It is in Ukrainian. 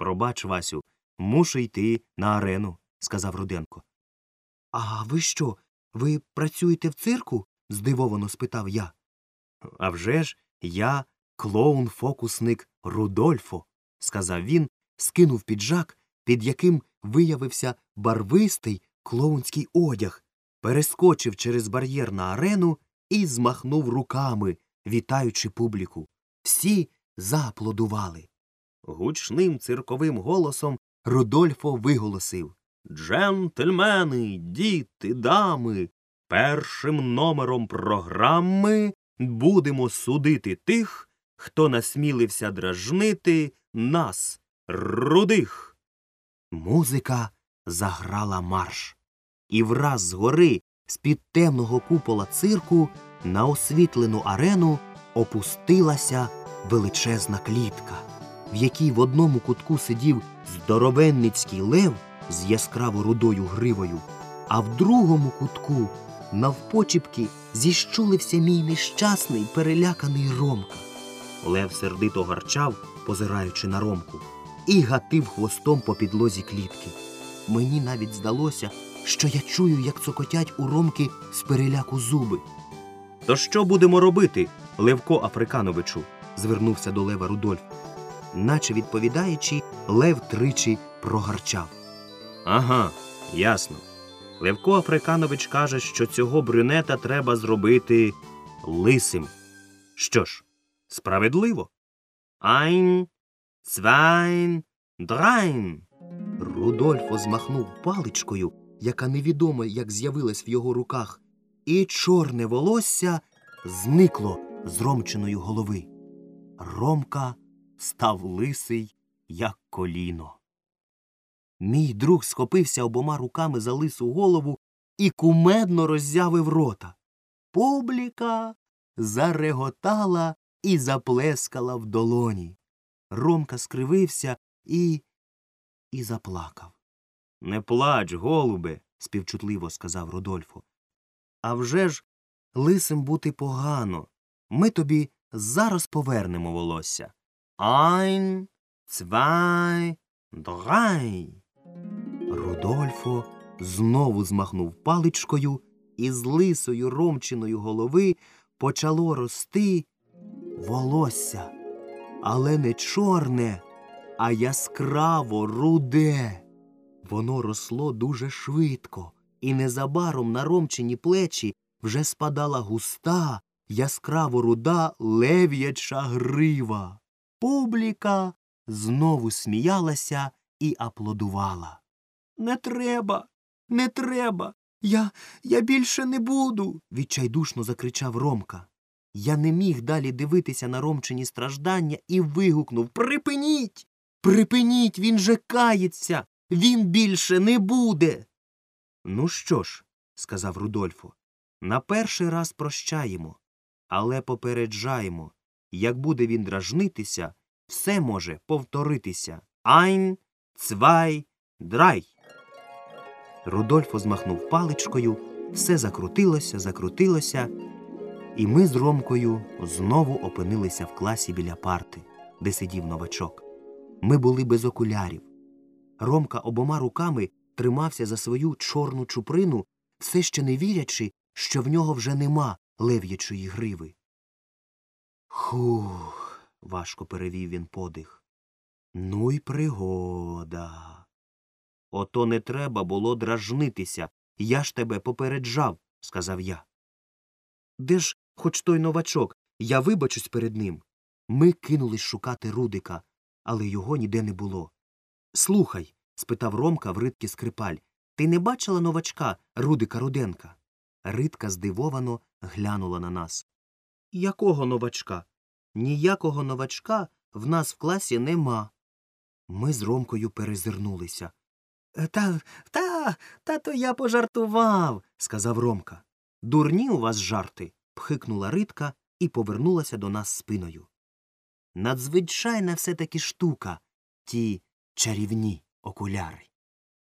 Пробач, Васю, мушу йти на арену, сказав Руденко. А ви що? Ви працюєте в цирку? здивовано спитав я. «А вже ж я клоун-фокусник Рудольфо, сказав він, скинув піджак, під яким виявився барвистий клоунський одяг, перескочив через бар'єр на арену і змахнув руками, вітаючи публіку. Всі зааплодували. Гучним цирковим голосом Рудольфо виголосив Джентльмени, діти, дами, першим номером програми будемо судити тих, хто насмілився дражнити нас, рудих. Музика заграла марш. І враз згори, з-під темного купола цирку, на освітлену арену опустилася величезна клітка, в якій в одному кутку сидів здоровенницький лев з яскраво рудою гривою, а в другому кутку навпочіпки зіщулився мій нещасний переляканий Ромка. Лев сердито гарчав, позираючи на Ромку, і гатив хвостом по підлозі клітки. Мені навіть здалося, що я чую, як цокотять у Ромки з переляку зуби. То що будемо робити, Левко Африкановичу? звернувся до Лева Рудольф. Наче відповідаючи, Лев тричі прогарчав. Ага, ясно. Левко Африканович каже, що цього брюнета треба зробити лисим. Що ж, справедливо. Ein, zwei, драйн. Рудольфо змахнув паличкою, яка невідомо як з'явилась в його руках, і чорне волосся зникло з ромчиної голови. Ромка став лисий, як коліно. Мій друг схопився обома руками за лису голову і кумедно роззявив рота. Публіка зареготала і заплескала в долоні. Ромка скривився і. і заплакав. Не плач, голубе, співчутливо сказав Рудольфо. «А вже ж лисим бути погано. Ми тобі зараз повернемо волосся. Айн, цвай, драй. Рудольфо знову змахнув паличкою, і з лисою ромчиної голови почало рости волосся, але не чорне, а яскраво руде. Воно росло дуже швидко, і незабаром на ромчині плечі вже спадала густа, яскраво руда лев'яча грива. Публіка знову сміялася і аплодувала. Не треба, не треба. Я я більше не буду. відчайдушно закричав Ромка. Я не міг далі дивитися на Ромчині страждання і вигукнув Припиніть! Припиніть, він же кається. Він більше не буде. Ну що ж, сказав Рудольфо, на перший раз прощаємо, але попереджаємо як буде він дражнитися, все може повторитися. Айн, цвай, драй. Рудольфо змахнув паличкою, все закрутилося, закрутилося, і ми з Ромкою знову опинилися в класі біля парти, де сидів новачок. Ми були без окулярів. Ромка обома руками тримався за свою чорну чуприну, все ще не вірячи, що в нього вже нема лев'ячої гриви. Хух. важко перевів він подих. Ну й пригода. Ото не треба було дражнитися. Я ж тебе попереджав, сказав я. Де ж хоч той новачок, я вибачусь перед ним. Ми кинулись шукати Рудика, але його ніде не було. Слухай, спитав Ромка в ритки скрипаль, ти не бачила новачка Рудика Руденка? Ритка здивовано глянула на нас. Якого новачка? Ніякого новачка в нас в класі нема. Ми з Ромкою перезирнулися. Та, та, та то я пожартував, сказав Ромка. Дурні у вас жарти. пхикнула Ритка і повернулася до нас спиною. Надзвичайна все таки штука, ті чарівні окуляри.